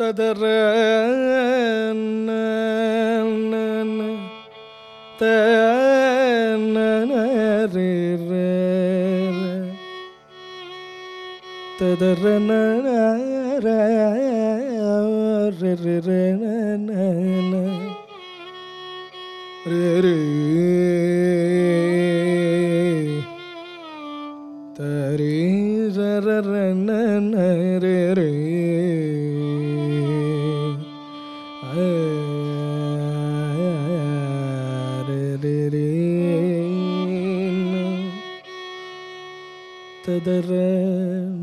തദറ തദറ തരീ റ ತದರ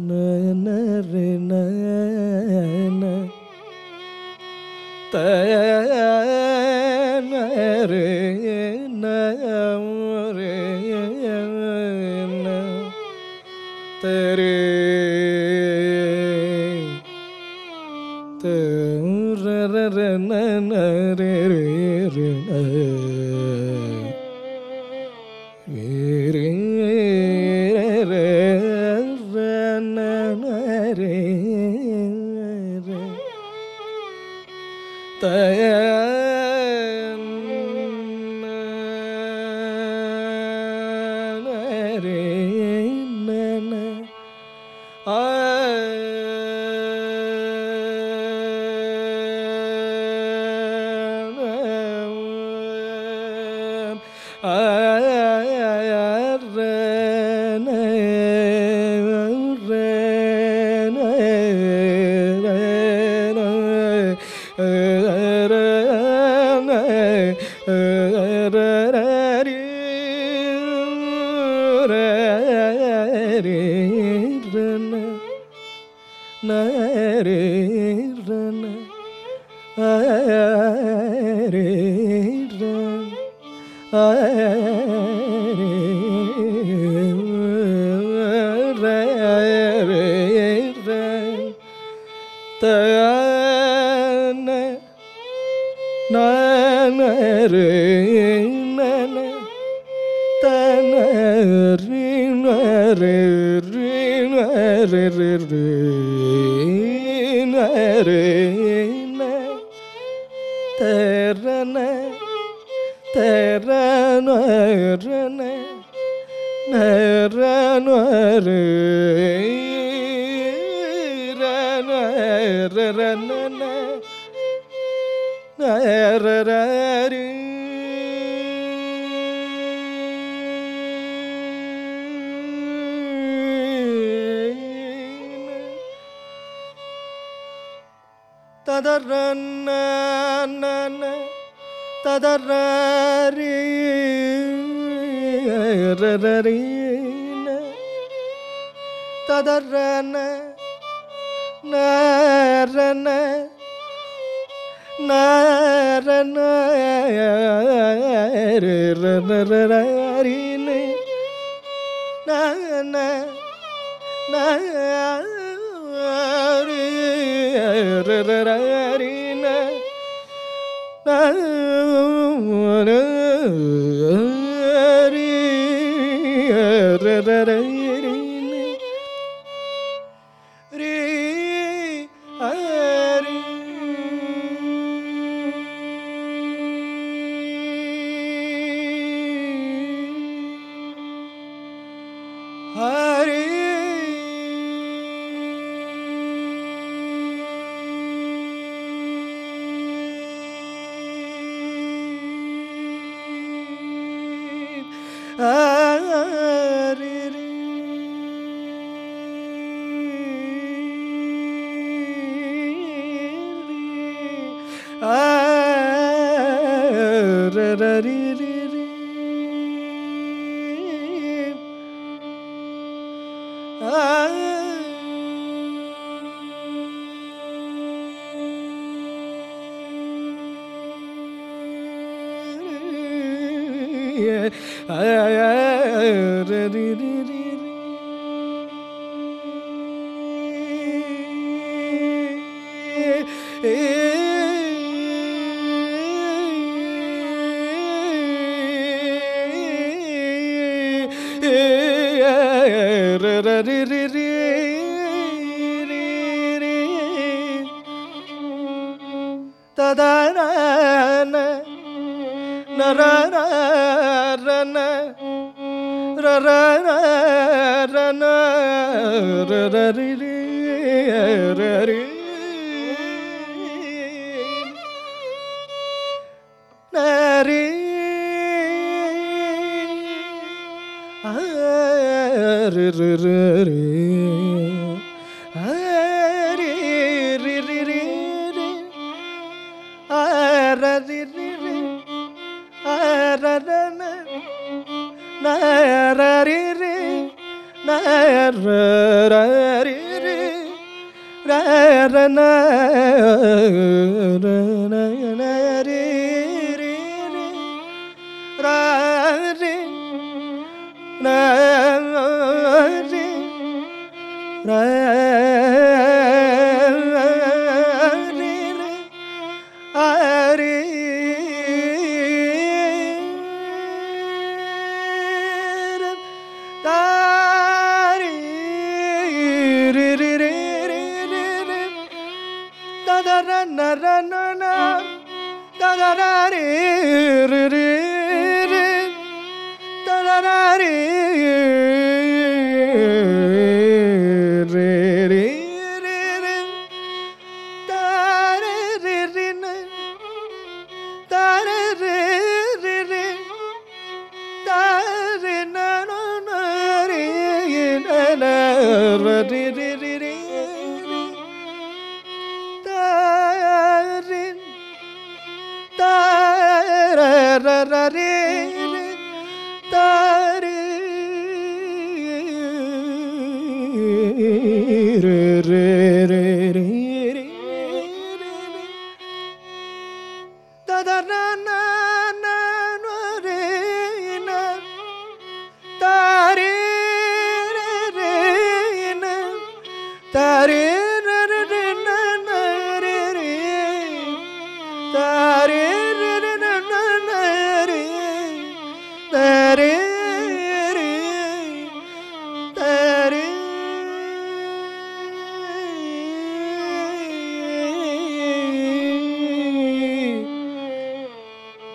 ನಯನ ರೇ ನಯನ ತಯನ ರೇ ನಯನ ರೇ ನ. ತರೇ ತರರ ನನ ರೇ ರೇ ರೇ ನ. ರೇ 呃呃呃呃。re re re na re na terra na terra na re na na ra na re ra na re ra na na na ra ra re തദറന്ന തദറീ തദറന്ന നരന നരന നരന നരന re re re re Ah. തദാന നരന രരന രന re re re Re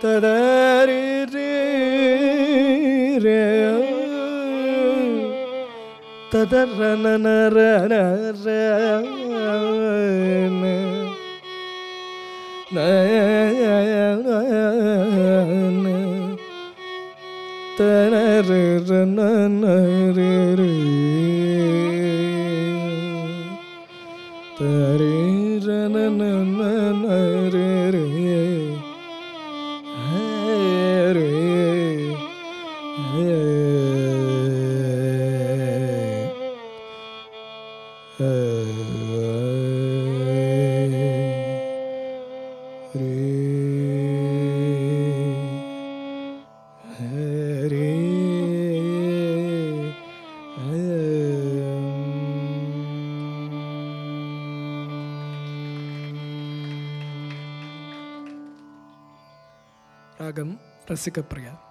da na, da da para se.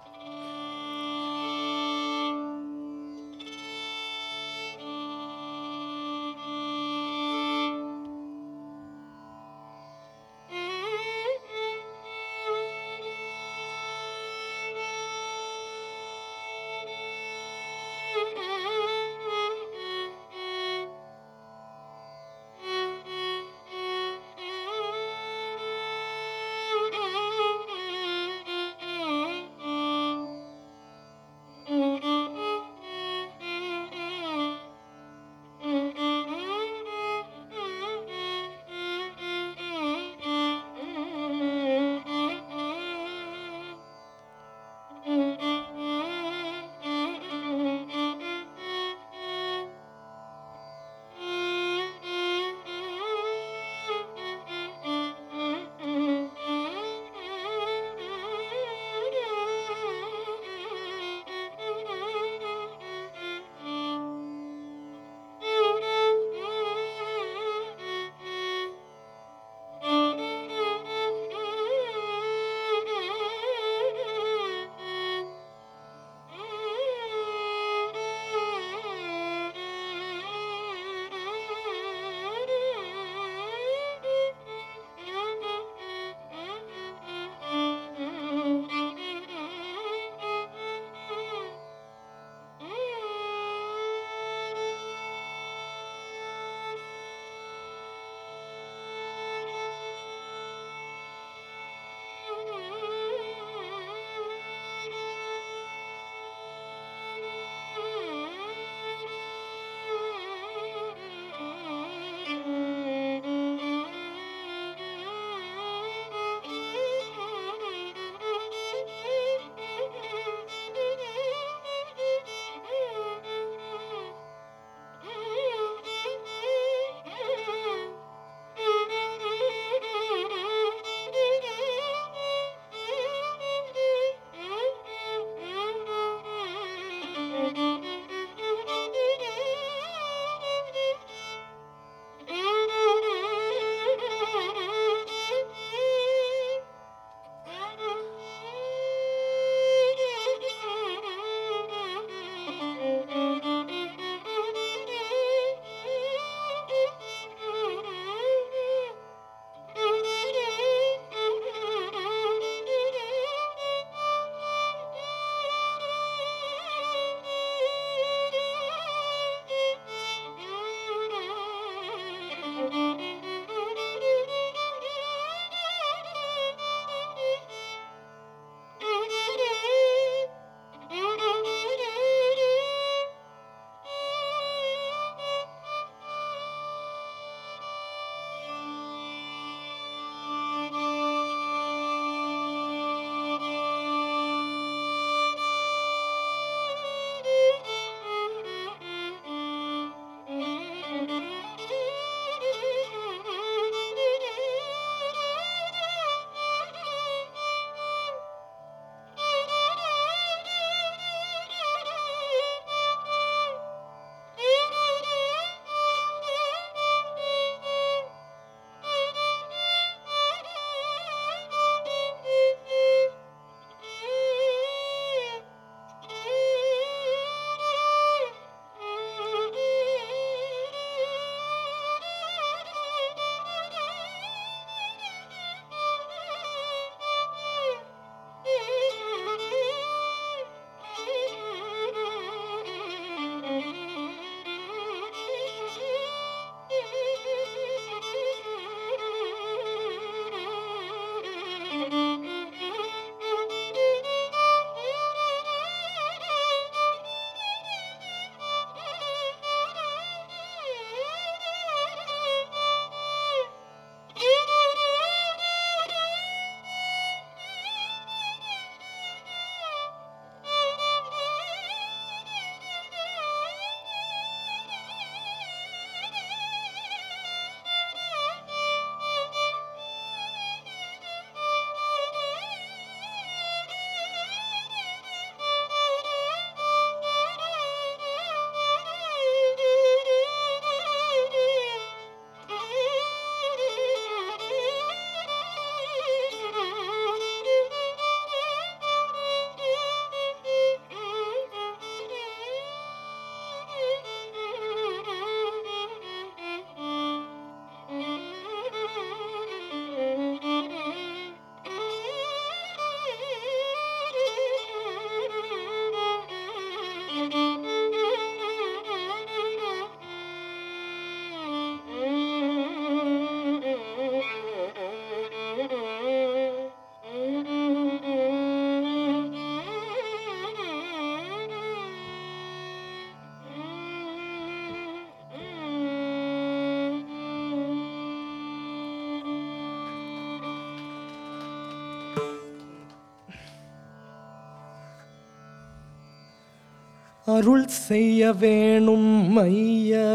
அருள் செய்ய வேணும் ஐயா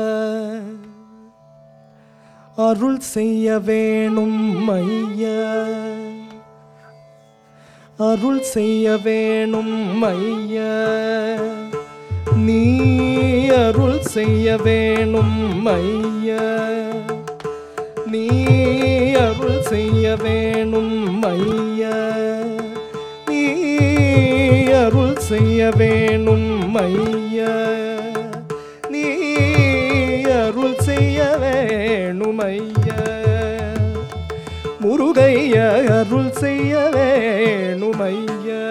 அருள் செய்ய வேணும் ஐயா அருள் செய்ய வேணும் ஐயா நீ அருள் செய்ய வேணும் ஐயா நீ அருள் செய்ய வேணும் ஐயா செய்ய வேணும் ஐயா நீ அருள் செய்ய வேணும் ஐயா முருகைய அருள் செய்ய வேணும் ஐயா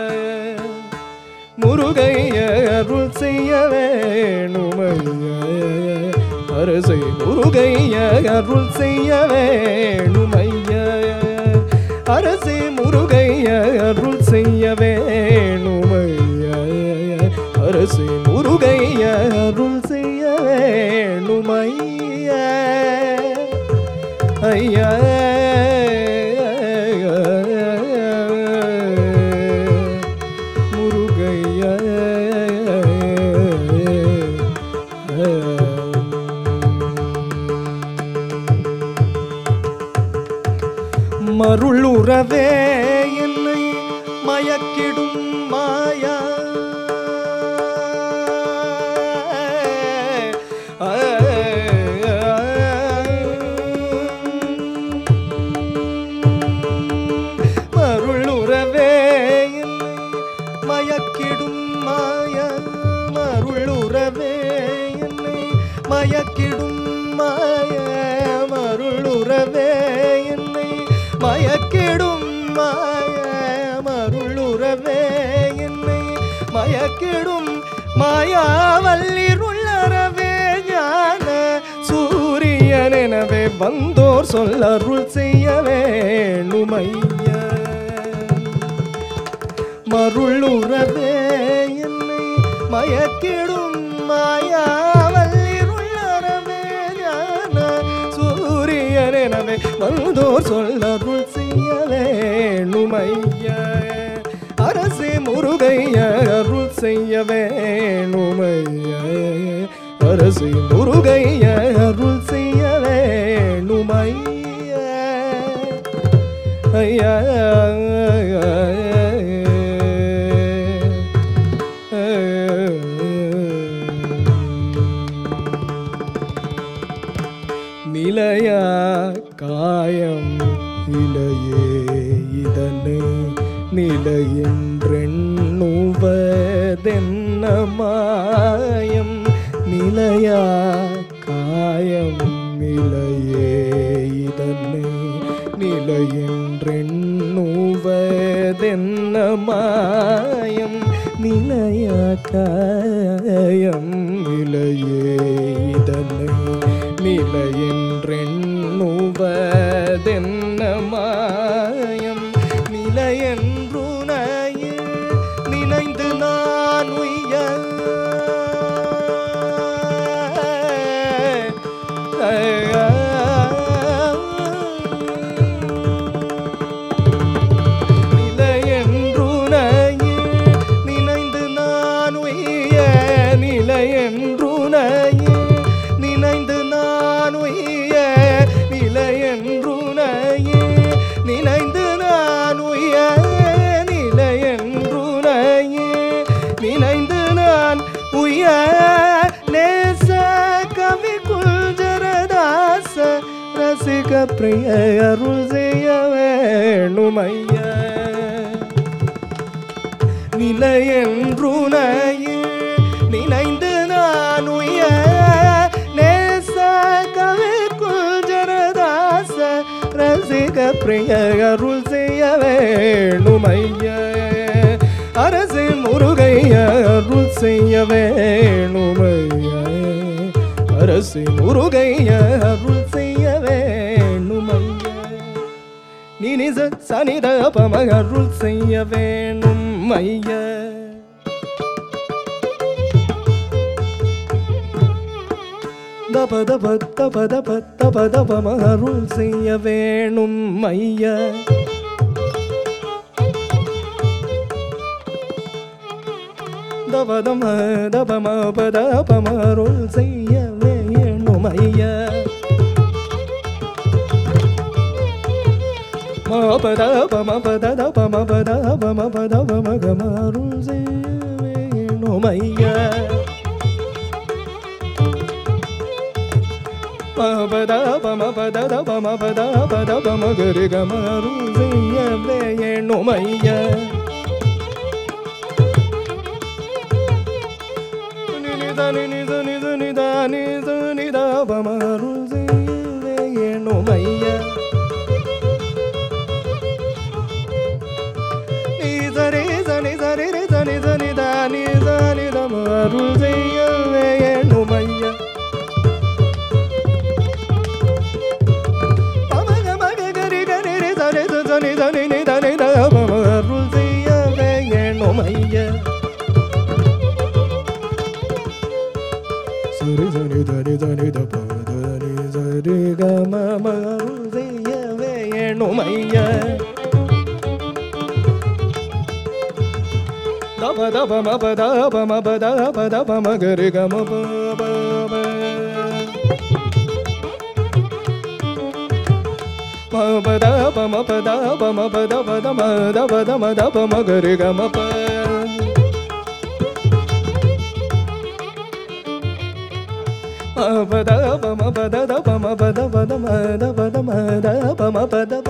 முருகைய அருள் செய்ய வேணும் ஐயா அரசை முருகைய அருள் செய்ய வேணும் ஐயா அரசே முருகைய அருள் செய்ய வேணுமைய. அரசே முருகைய அருள் செய்ய வேணுமைய. ஐயா. அமருள் உறவே என்னை மயக்கிடும் மா மாயாவல்லிருள்ளறவே ஞான சூரியன் எனவே வந்தோர் சொல்ல அருள் செய்ய வேணுமையா மருளுறவே என்னை மயக்கிடும் மாயாவல்லிருள்ளறவே ஞான சூரியன் எனவே வந்தோர் சொல்ல அருள் செய்ய வேணுமையா அரசே முருகைய அருள் செய்ய வேணுமையா அரசே முருகைய அருள் செய்ய வேணுமையா. ஐயா നിലതെന്ന മായം നിലയാ കായം നിലയേ ഇതന്നെ നിലയെണ്ണെണ്ണുവതെന്ന കായം பிரிய அருள் செய்ய வேணுமையா. நிலையென்றுனையே நினைந்து நான் உய நேச கவிக்குள் ஜனதாச ரசிக பிரிய அருள் செய்ய வேணுமைய. அரசு முருகைய அருள் செய்ய வேணுமைய. அரசு முருகைய நினிச சனித அபமகருள் செய்ய வேணும் மைய. தபத பத்த பத பத்த பதபமருள் செய்ய வேணும் மைய. தபதம தபம பதபமருள் செய்ய வேணும் ஐயா ma pa da pa ma pa da da Sarul ma da ba ma ba da ba ma ba da ba da ba ma ga re ga ma ba ba ba ma ba da ba ma ba da ba ma ba da ba da ma da ba da ma da ba ma ga re ga ma ba ma ba da ba ma ba da da ba ma ba da ba da ma da ba da ma da ba ma ba da ba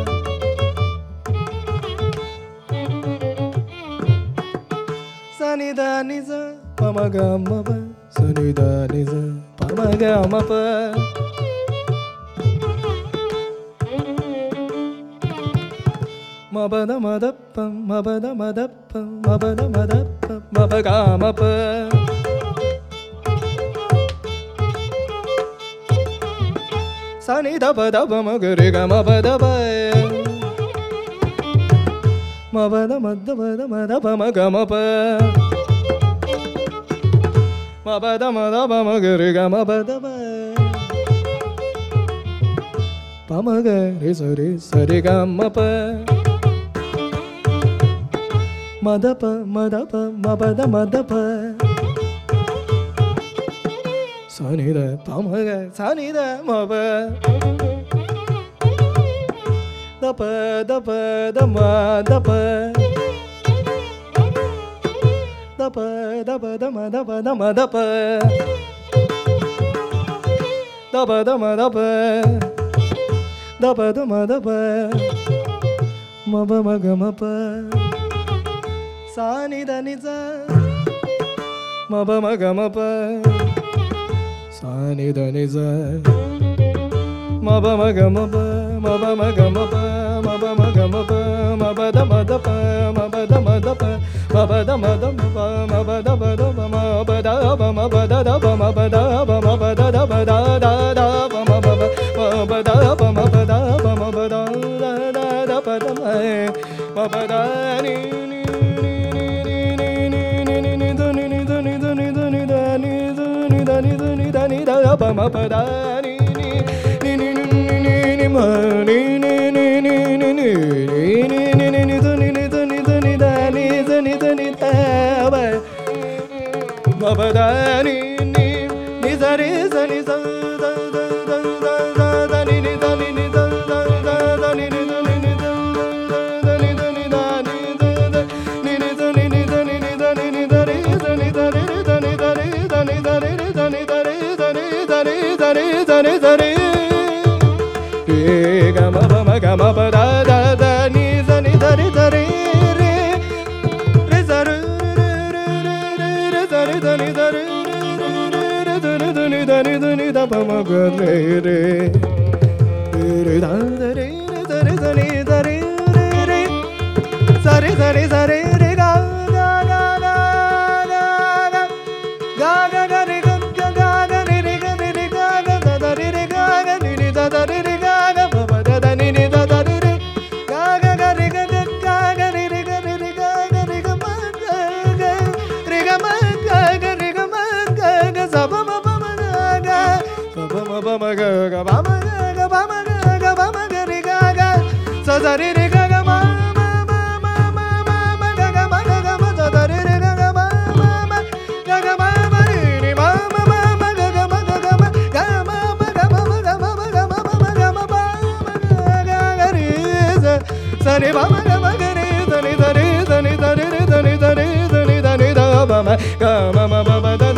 ni da ni za pa ma ga ma pa sa ni da ni za pa ma ga ma pa ma ba da ma da pa ma ba da ma pa ma ba da ma ba ga ma ba da ba ba da ba ma ba pa ma ba da ma da ba ma ga re ga ma ba ba pa ma ga re ma pa ma da pa ma da pa ma ba ma da pa sa pa ma ga sa ma ba da pa da pa da ma da pa தப தப தம தப தம தப தப தம தப தப தம தப மப மக மப சானித நிஜ மப மக மப சானி தனி ச மப மக மப மப மக மப மப மக மப ी दा re da re da re da re ga ma ba ma ga ma ba da da da ni za ni da re da re re re za re re re re re za re da ni da re re da ni da ni da da ba ma ga re re re da da re re da re re re re za re ga ma ma ba ba da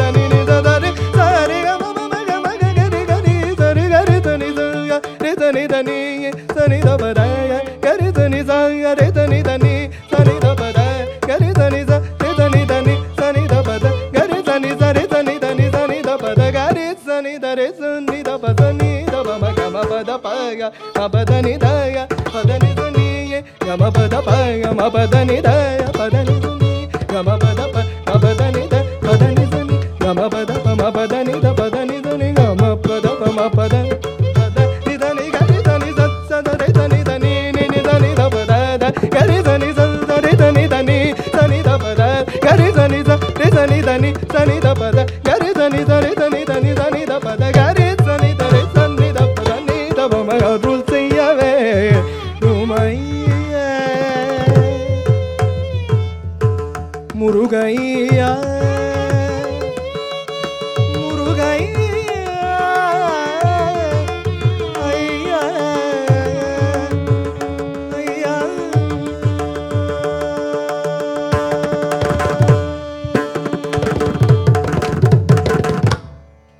పద నిదయ పద నిధునీయ గమ పద ప గమ పద నిదయ పద నిధుని గమ పద ప పద నిద పద నిధుని గమ పద ప మ పద నిద పద నిధుని గమ పద ప మ పద పద నిధని గరి ధని సత్సద రి ధని ధని నిని ధని ద పద ద గరి ధని సద రి ధని ధని ధని ద పద గరి ధని స రి ధని ధని ధని ద పద గరి ధని ధని ధని